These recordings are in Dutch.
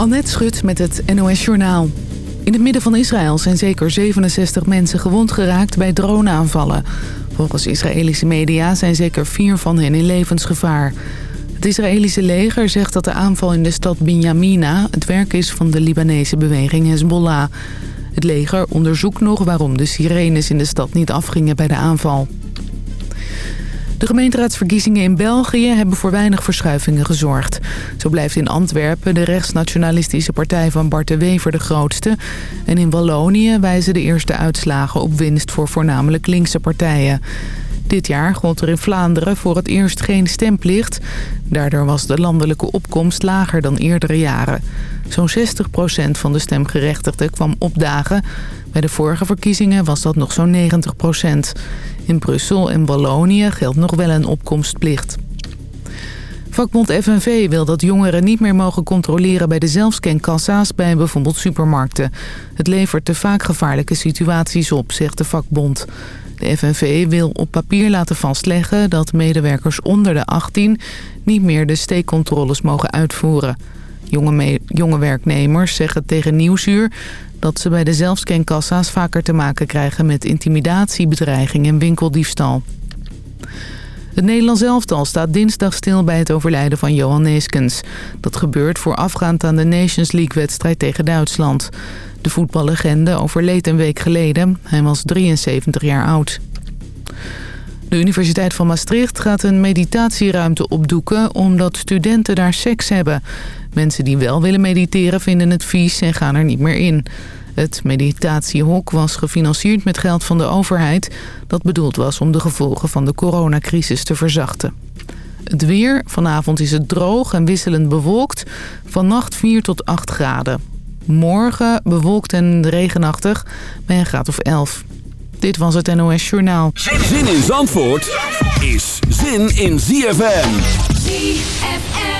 Annette Schut met het NOS Journaal. In het midden van Israël zijn zeker 67 mensen gewond geraakt bij droneaanvallen. Volgens Israëlische media zijn zeker vier van hen in levensgevaar. Het Israëlische leger zegt dat de aanval in de stad Binyamina... het werk is van de Libanese beweging Hezbollah. Het leger onderzoekt nog waarom de sirenes in de stad niet afgingen bij de aanval. De gemeenteraadsverkiezingen in België hebben voor weinig verschuivingen gezorgd. Zo blijft in Antwerpen de rechtsnationalistische partij van Bart de Wever de grootste. En in Wallonië wijzen de eerste uitslagen op winst voor voornamelijk linkse partijen. Dit jaar gold er in Vlaanderen voor het eerst geen stemplicht. Daardoor was de landelijke opkomst lager dan eerdere jaren. Zo'n 60% van de stemgerechtigden kwam opdagen. Bij de vorige verkiezingen was dat nog zo'n 90%. In Brussel en Wallonië geldt nog wel een opkomstplicht. Vakbond FNV wil dat jongeren niet meer mogen controleren bij de zelfscankassa's bij bijvoorbeeld supermarkten. Het levert te vaak gevaarlijke situaties op, zegt de vakbond. De FNV wil op papier laten vastleggen dat medewerkers onder de 18 niet meer de steekcontroles mogen uitvoeren. Jonge, jonge werknemers zeggen tegen Nieuwsuur dat ze bij de zelfscankassa's vaker te maken krijgen met intimidatie, bedreiging en winkeldiefstal. Het Nederlands elftal staat dinsdag stil bij het overlijden van Johan Neeskens. Dat gebeurt voorafgaand aan de Nations League-wedstrijd tegen Duitsland. De voetballegende overleed een week geleden. Hij was 73 jaar oud. De Universiteit van Maastricht gaat een meditatieruimte opdoeken... omdat studenten daar seks hebben. Mensen die wel willen mediteren vinden het vies en gaan er niet meer in. Het meditatiehok was gefinancierd met geld van de overheid... dat bedoeld was om de gevolgen van de coronacrisis te verzachten. Het weer. Vanavond is het droog en wisselend bewolkt. Vannacht 4 tot 8 graden. Morgen bewolkt en regenachtig bij een graad of 11. Dit was het NOS Journaal. Zin in Zandvoort is zin in ZFM. ZFM.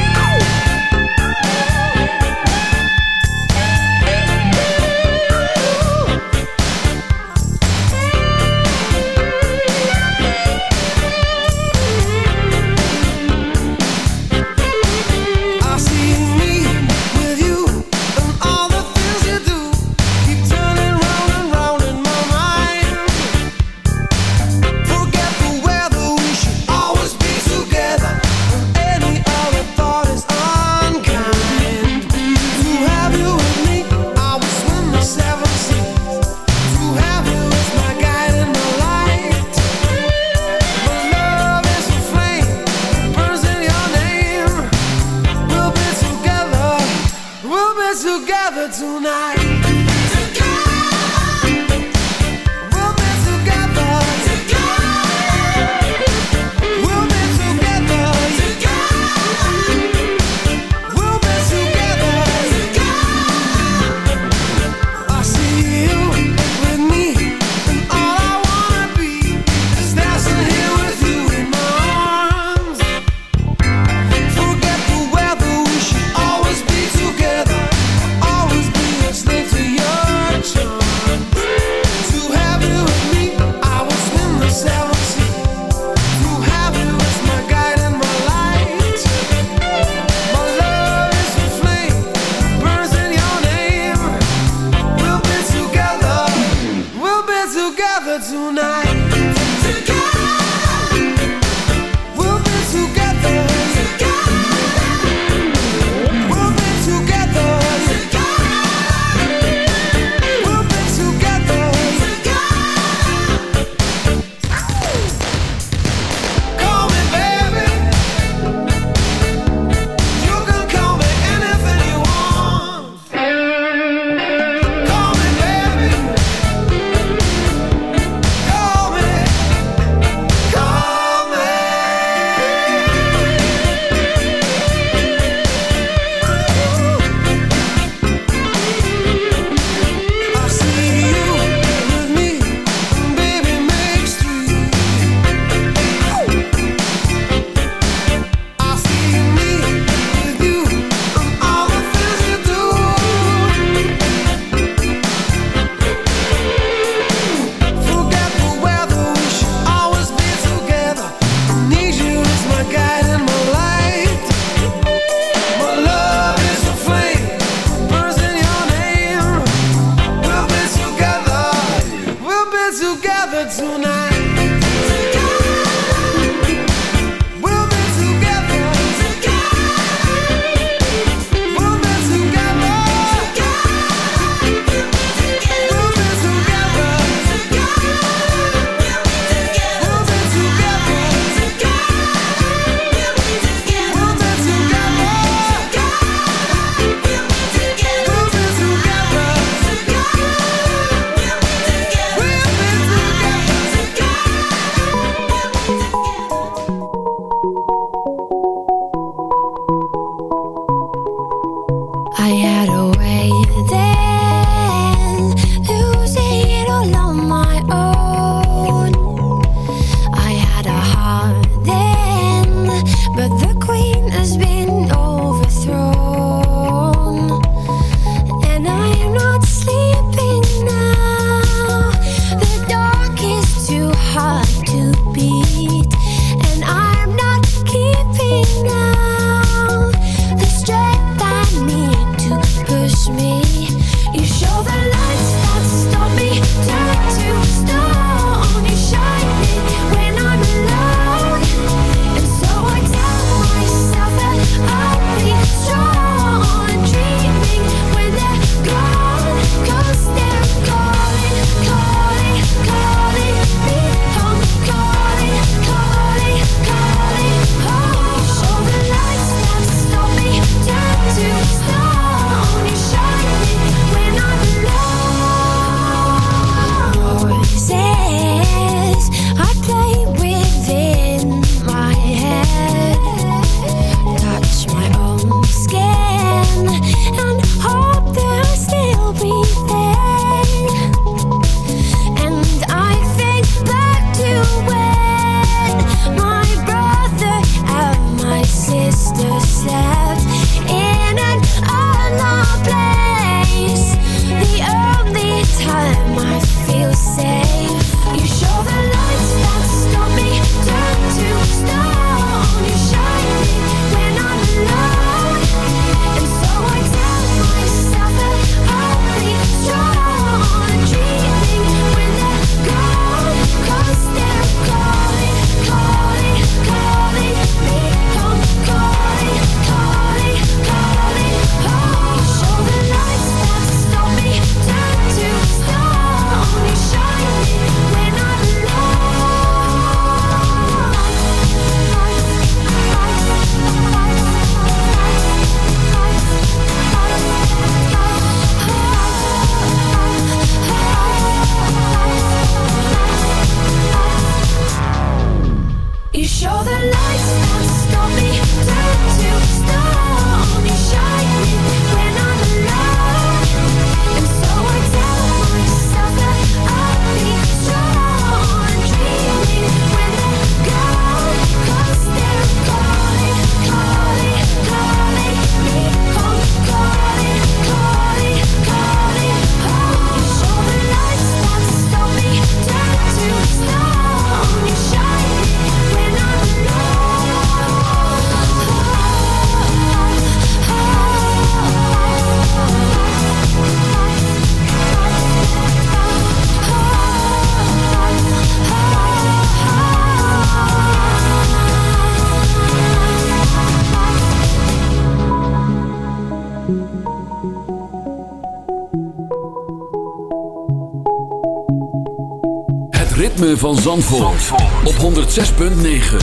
van Zandvoort, Zandvoort. op 106.9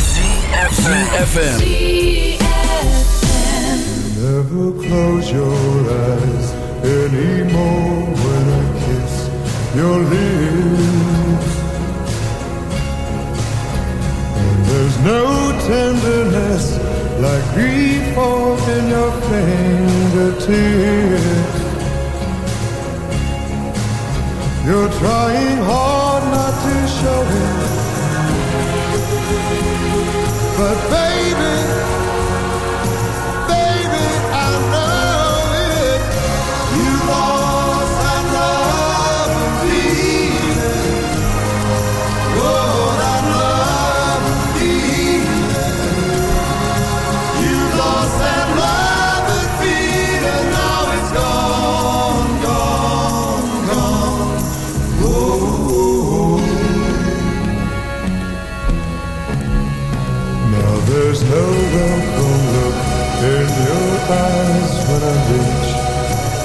CFFM Never close your eyes. Anymore when I kiss your lips. And there's no tenderness like grief in your fingertips. You're trying hard But baby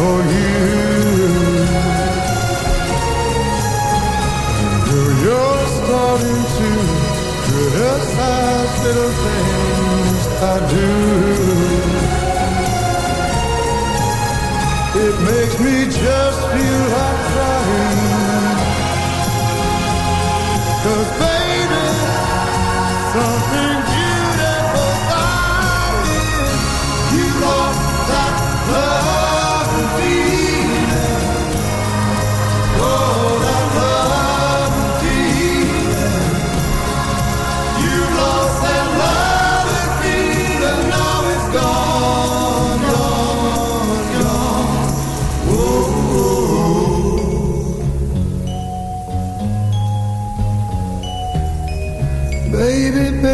for you. Girl, you're starting to criticize little things I do. It makes me just feel like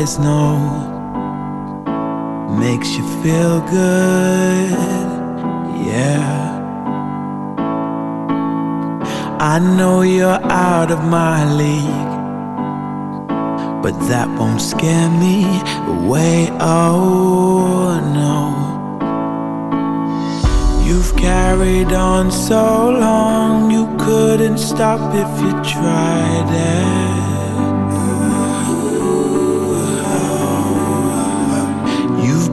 is no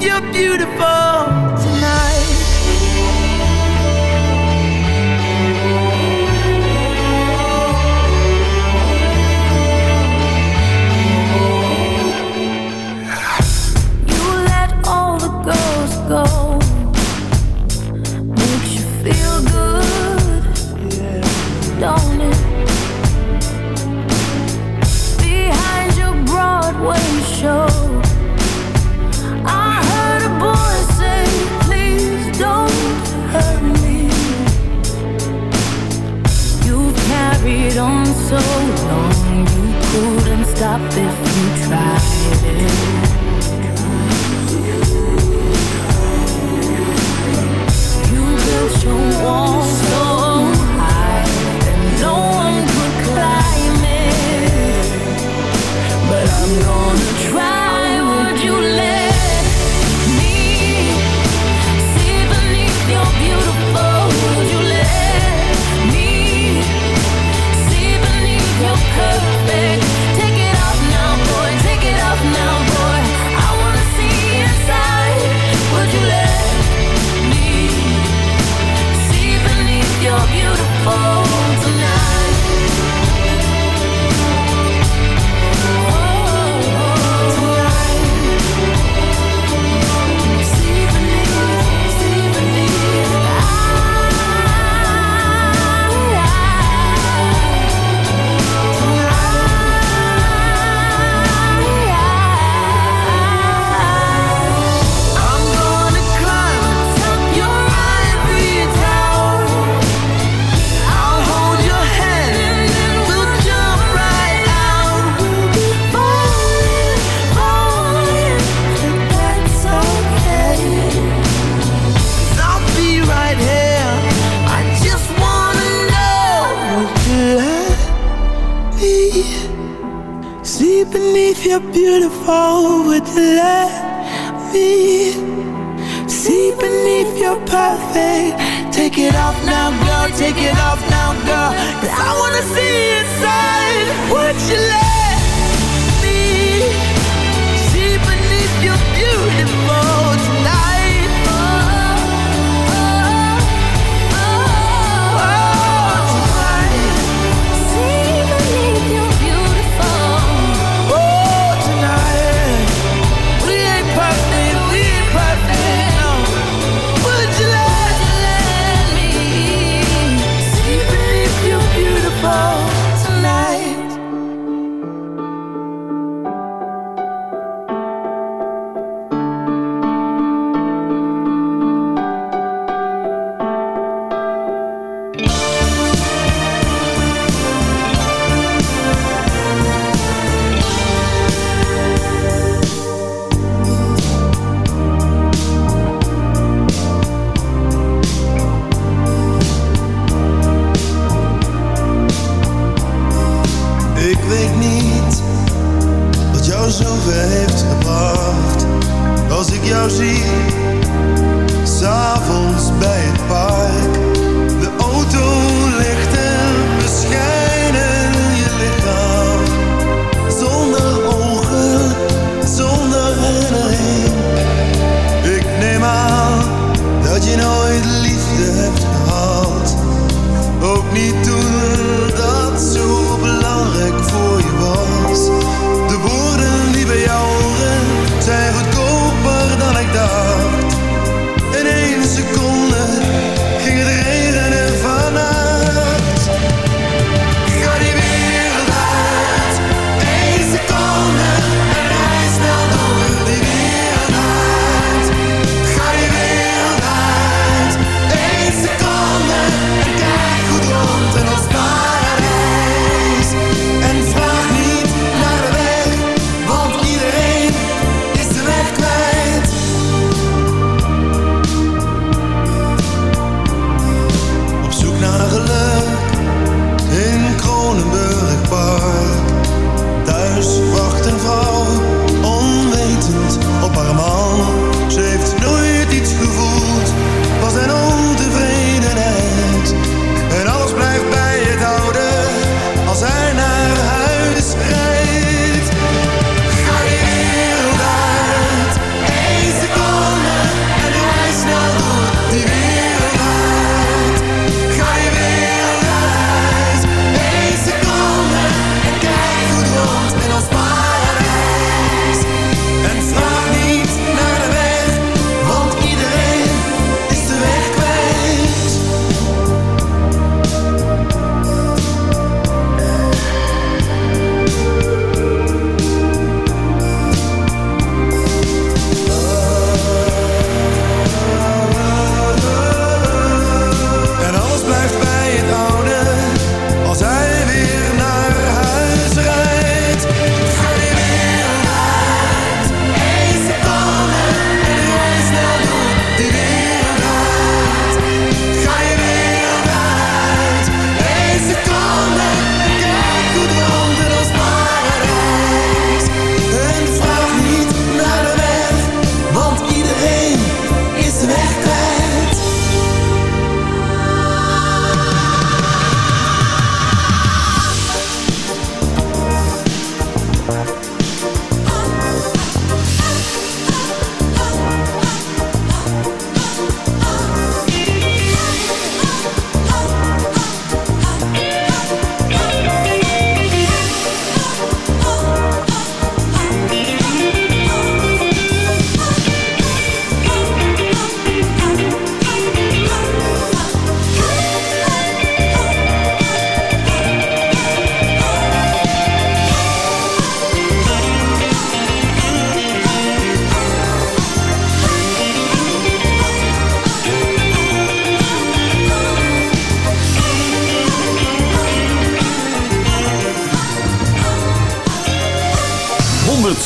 you're beautiful. won't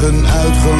vragen, uitgelachen,